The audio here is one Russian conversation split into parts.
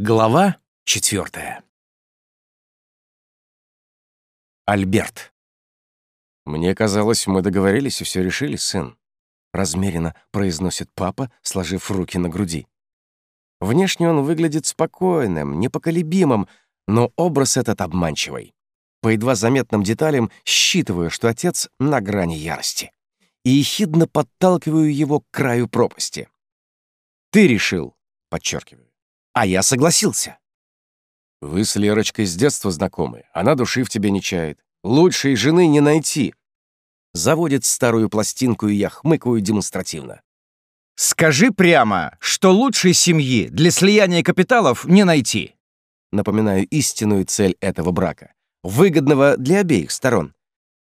Глава четвертая. Альберт. «Мне казалось, мы договорились и все решили, сын», — размеренно произносит папа, сложив руки на груди. Внешне он выглядит спокойным, непоколебимым, но образ этот обманчивый. По едва заметным деталям считываю, что отец на грани ярости. И ехидно подталкиваю его к краю пропасти. «Ты решил», — подчеркиваю а я согласился. Вы с Лерочкой с детства знакомы, она души в тебе не чает. Лучшей жены не найти. Заводит старую пластинку, и я хмыкаю демонстративно. «Скажи прямо, что лучшей семьи для слияния капиталов не найти». Напоминаю истинную цель этого брака. Выгодного для обеих сторон.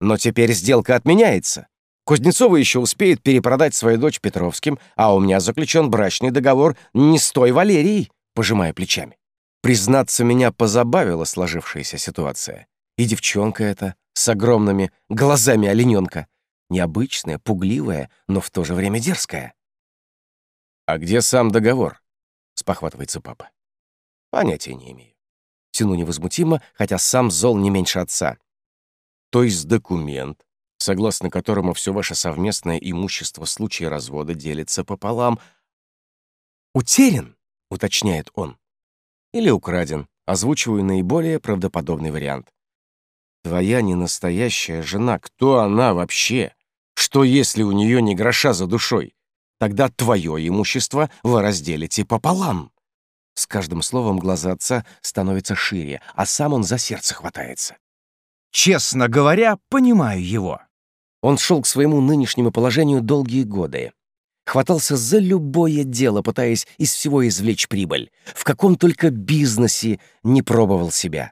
Но теперь сделка отменяется. Кузнецова еще успеет перепродать свою дочь Петровским, а у меня заключен брачный договор не с той Валерией, пожимая плечами. Признаться, меня позабавила сложившаяся ситуация. И девчонка эта, с огромными глазами олененка. Необычная, пугливая, но в то же время дерзкая. «А где сам договор?» — спохватывается папа. «Понятия не имею. Тяну невозмутимо, хотя сам зол не меньше отца. То есть документ, согласно которому все ваше совместное имущество в случае развода делится пополам, утерян?» — уточняет он. Или украден. Озвучиваю наиболее правдоподобный вариант. Твоя ненастоящая жена, кто она вообще? Что, если у нее не гроша за душой? Тогда твое имущество вы разделите пополам. С каждым словом глаза отца становятся шире, а сам он за сердце хватается. Честно говоря, понимаю его. Он шел к своему нынешнему положению долгие годы хватался за любое дело, пытаясь из всего извлечь прибыль. В каком только бизнесе не пробовал себя.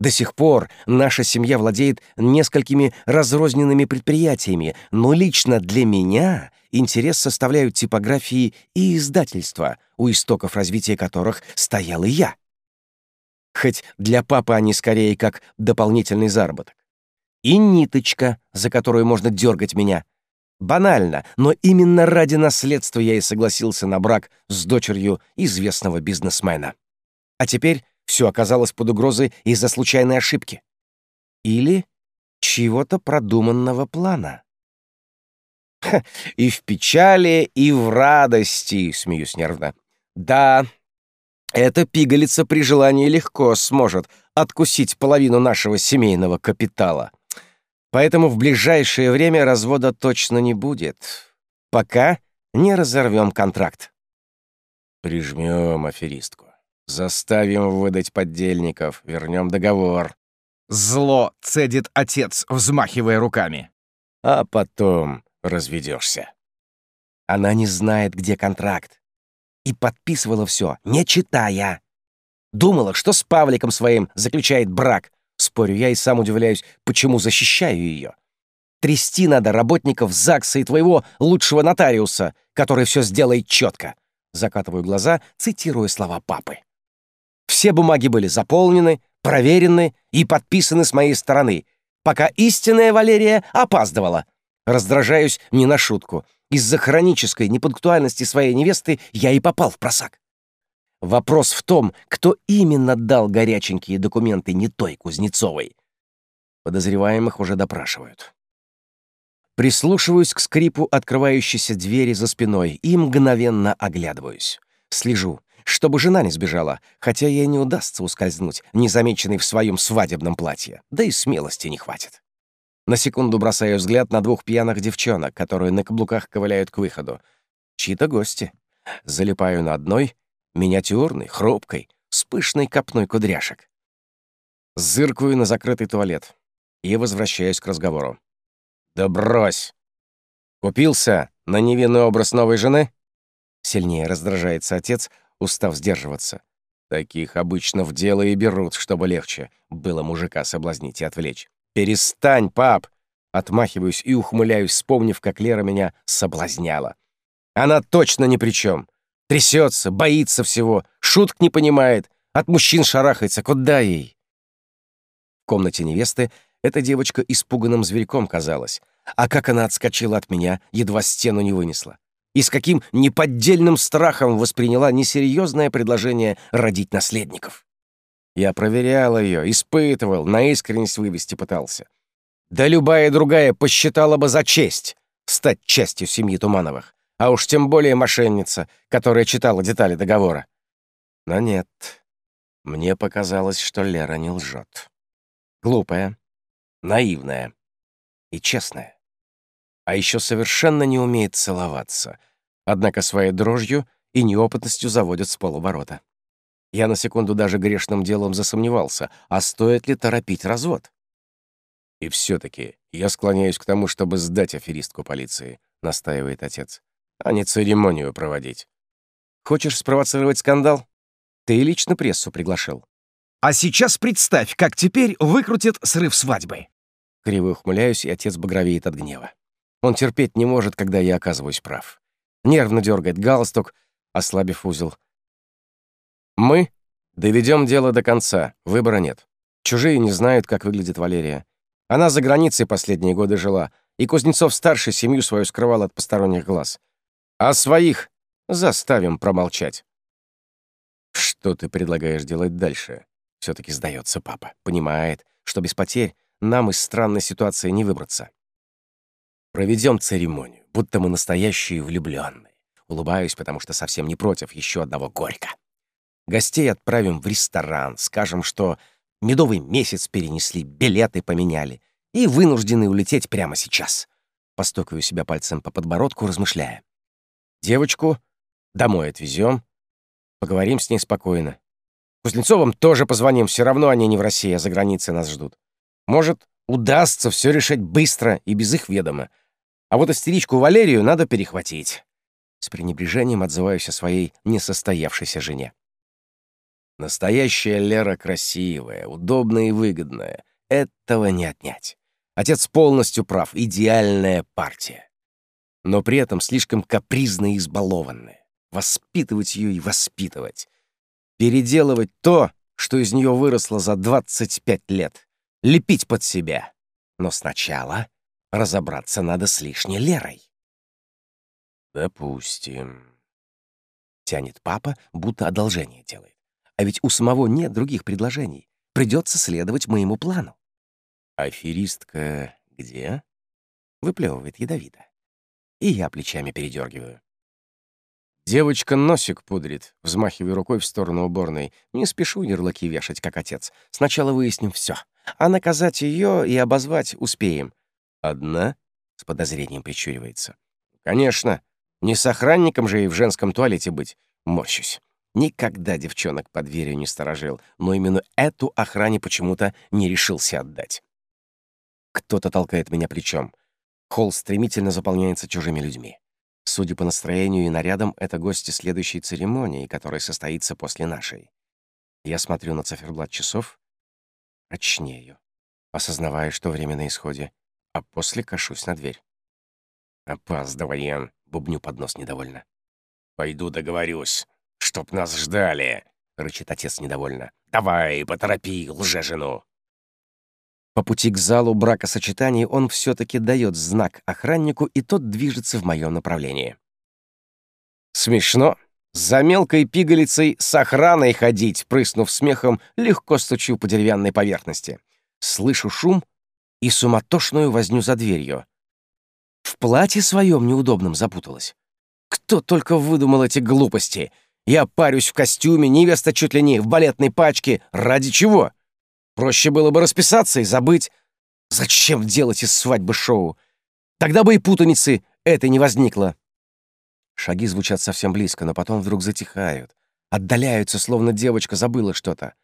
До сих пор наша семья владеет несколькими разрозненными предприятиями, но лично для меня интерес составляют типографии и издательства, у истоков развития которых стоял и я. Хоть для папы они скорее как дополнительный заработок. И ниточка, за которую можно дергать меня — Банально, но именно ради наследства я и согласился на брак с дочерью известного бизнесмена. А теперь все оказалось под угрозой из-за случайной ошибки. Или чего-то продуманного плана. И в печали, и в радости, смеюсь нервно. Да, эта пигалица при желании легко сможет откусить половину нашего семейного капитала. Поэтому в ближайшее время развода точно не будет, пока не разорвем контракт. Прижмем аферистку. Заставим выдать поддельников, вернем договор. Зло цедит отец, взмахивая руками. А потом разведешься. Она не знает, где контракт. И подписывала все, не читая. Думала, что с Павликом своим заключает брак, Спорю, я и сам удивляюсь, почему защищаю ее. Трясти надо работников ЗАГСа и твоего лучшего нотариуса, который все сделает четко. Закатываю глаза, цитируя слова папы. Все бумаги были заполнены, проверены и подписаны с моей стороны, пока истинная Валерия опаздывала. Раздражаюсь не на шутку. Из-за хронической непунктуальности своей невесты я и попал в просак. Вопрос в том, кто именно дал горяченькие документы не той Кузнецовой. Подозреваемых уже допрашивают. Прислушиваюсь к скрипу открывающейся двери за спиной и мгновенно оглядываюсь. Слежу, чтобы жена не сбежала, хотя ей не удастся ускользнуть, незамеченной в своем свадебном платье, да и смелости не хватит. На секунду бросаю взгляд на двух пьяных девчонок, которые на каблуках ковыляют к выходу. Чьи-то гости. Залипаю на одной миниатюрной, хрупкой, с пышной копной кудряшек. Зыркую на закрытый туалет и возвращаюсь к разговору. «Да брось! Купился на невинный образ новой жены?» Сильнее раздражается отец, устав сдерживаться. Таких обычно в дело и берут, чтобы легче было мужика соблазнить и отвлечь. «Перестань, пап!» Отмахиваюсь и ухмыляюсь, вспомнив, как Лера меня соблазняла. «Она точно ни при чем. Трясется, боится всего, шуток не понимает, от мужчин шарахается. Куда ей? В комнате невесты эта девочка испуганным зверьком казалась. А как она отскочила от меня, едва стену не вынесла. и с каким неподдельным страхом восприняла несерьезное предложение родить наследников. Я проверял ее, испытывал, на искренность вывести пытался. Да любая другая посчитала бы за честь стать частью семьи Тумановых, а уж тем более мошенница, которая читала детали договора. Но нет, мне показалось, что Лера не лжет. Глупая, наивная и честная. А еще совершенно не умеет целоваться, однако своей дрожью и неопытностью заводит с полуборота. Я на секунду даже грешным делом засомневался, а стоит ли торопить развод? И все-таки я склоняюсь к тому, чтобы сдать аферистку полиции, настаивает отец, а не церемонию проводить. Хочешь спровоцировать скандал? Ты лично прессу приглашил. А сейчас представь, как теперь выкрутит срыв свадьбы. Криво ухмыляюсь, и отец багровеет от гнева. Он терпеть не может, когда я оказываюсь прав. Нервно дергает галстук, ослабив узел. Мы доведем дело до конца, выбора нет. Чужие не знают, как выглядит Валерия. Она за границей последние годы жила, и Кузнецов-старший семью свою скрывал от посторонних глаз. А своих заставим промолчать. Что ты предлагаешь делать дальше? все таки сдается папа. Понимает, что без потерь нам из странной ситуации не выбраться. Проведем церемонию, будто мы настоящие влюбленные. Улыбаюсь, потому что совсем не против еще одного горько. Гостей отправим в ресторан, скажем, что медовый месяц перенесли, билеты поменяли и вынуждены улететь прямо сейчас. Постукаю себя пальцем по подбородку, размышляя. Девочку домой отвезем, поговорим с ней спокойно. Кузнецовым тоже позвоним, все равно они не в России, а за границей нас ждут. Может, удастся все решить быстро и без их ведома. А вот истеричку Валерию надо перехватить. С пренебрежением отзываюсь о своей несостоявшейся жене. Настоящая Лера красивая, удобная и выгодная. Этого не отнять. Отец полностью прав, идеальная партия. Но при этом слишком капризная и избалованная. Воспитывать ее и воспитывать. Переделывать то, что из нее выросло за 25 лет. Лепить под себя. Но сначала разобраться надо с лишней Лерой. «Допустим», — тянет папа, будто одолжение делает. А ведь у самого нет других предложений. Придется следовать моему плану. Аферистка где? Выплевывает ядовито. И я плечами передергиваю. Девочка носик пудрит, взмахивая рукой в сторону уборной. Не спешу ярлыки вешать, как отец. Сначала выясним все, а наказать ее и обозвать успеем. Одна? С подозрением причуривается. Конечно. Не с охранником же и в женском туалете быть. Морщусь. Никогда девчонок под дверью не сторожил, но именно эту охране почему-то не решился отдать. Кто-то толкает меня плечом. Холл стремительно заполняется чужими людьми. Судя по настроению и нарядам, это гости следующей церемонии, которая состоится после нашей. Я смотрю на циферблат часов, очнею, осознавая, что время на исходе, а после кашусь на дверь. «Опаздываем», — бубню под нос недовольно. «Пойду договорюсь», «Чтоб нас ждали!» — рычит отец недовольно. «Давай, поторопи, лже-жену!» По пути к залу бракосочетаний он все-таки дает знак охраннику, и тот движется в моем направлении. Смешно. За мелкой пигалицей с охраной ходить, прыснув смехом, легко стучу по деревянной поверхности. Слышу шум и суматошную возню за дверью. В платье своем неудобном запуталась. Кто только выдумал эти глупости — я парюсь в костюме, невеста чуть ли не в балетной пачке. Ради чего? Проще было бы расписаться и забыть. Зачем делать из свадьбы шоу? Тогда бы и путаницы этой не возникло. Шаги звучат совсем близко, но потом вдруг затихают. Отдаляются, словно девочка забыла что-то.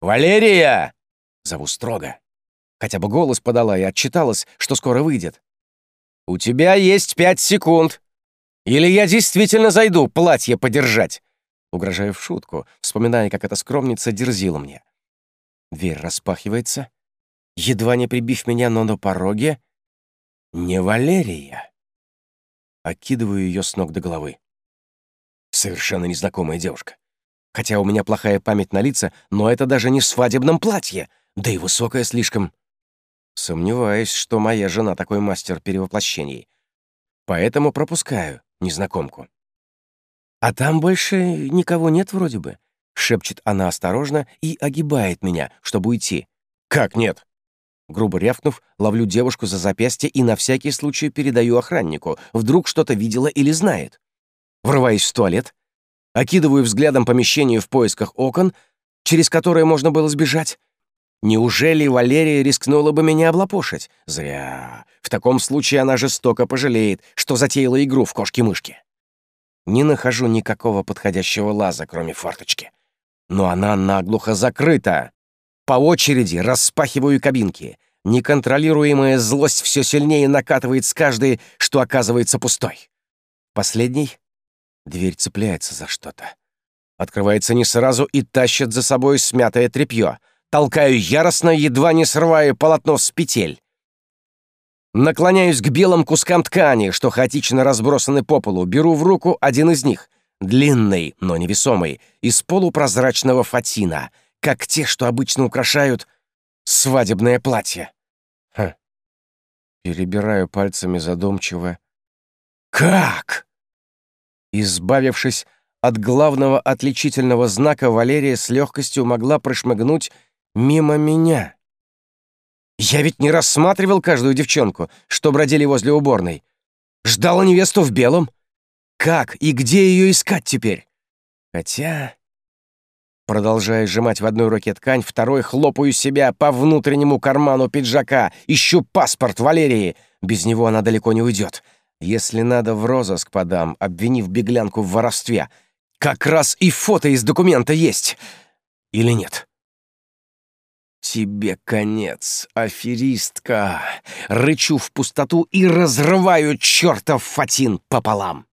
«Валерия!» — зову строго. Хотя бы голос подала и отчиталась, что скоро выйдет. «У тебя есть пять секунд!» Или я действительно зайду платье подержать?» Угрожаю в шутку, вспоминая, как эта скромница дерзила мне. Дверь распахивается, едва не прибив меня, но на пороге не Валерия. Окидываю ее с ног до головы. Совершенно незнакомая девушка. Хотя у меня плохая память на лица, но это даже не в свадебном платье, да и высокая слишком. Сомневаюсь, что моя жена такой мастер перевоплощений. Поэтому пропускаю незнакомку. «А там больше никого нет вроде бы», — шепчет она осторожно и огибает меня, чтобы уйти. «Как нет?» Грубо рявкнув, ловлю девушку за запястье и на всякий случай передаю охраннику. Вдруг что-то видела или знает. Врываюсь в туалет, окидываю взглядом помещение в поисках окон, через которое можно было сбежать. Неужели Валерия рискнула бы меня облапошить? Зря. В таком случае она жестоко пожалеет, что затеяла игру в кошки-мышки. Не нахожу никакого подходящего лаза, кроме форточки. Но она наглухо закрыта. По очереди распахиваю кабинки. Неконтролируемая злость все сильнее накатывает с каждой, что оказывается пустой. Последний дверь цепляется за что-то. Открывается не сразу и тащит за собой смятое тряпье. Толкаю яростно, едва не срывая полотно с петель. Наклоняюсь к белым кускам ткани, что хаотично разбросаны по полу, беру в руку один из них, длинный, но невесомый, из полупрозрачного фатина — как те, что обычно украшают свадебное платье. Хм. Перебираю пальцами задумчиво. Как? Избавившись от главного отличительного знака, Валерия с легкостью могла прошмыгнуть мимо меня. Я ведь не рассматривал каждую девчонку, что бродили возле уборной. Ждала невесту в белом. Как и где ее искать теперь? Хотя... Продолжая сжимать в одной руке ткань, второй хлопаю себя по внутреннему карману пиджака. Ищу паспорт Валерии. Без него она далеко не уйдет. Если надо, в розыск подам, обвинив беглянку в воровстве. Как раз и фото из документа есть. Или нет? «Тебе конец, аферистка!» Рычу в пустоту и разрываю чертов фатин пополам.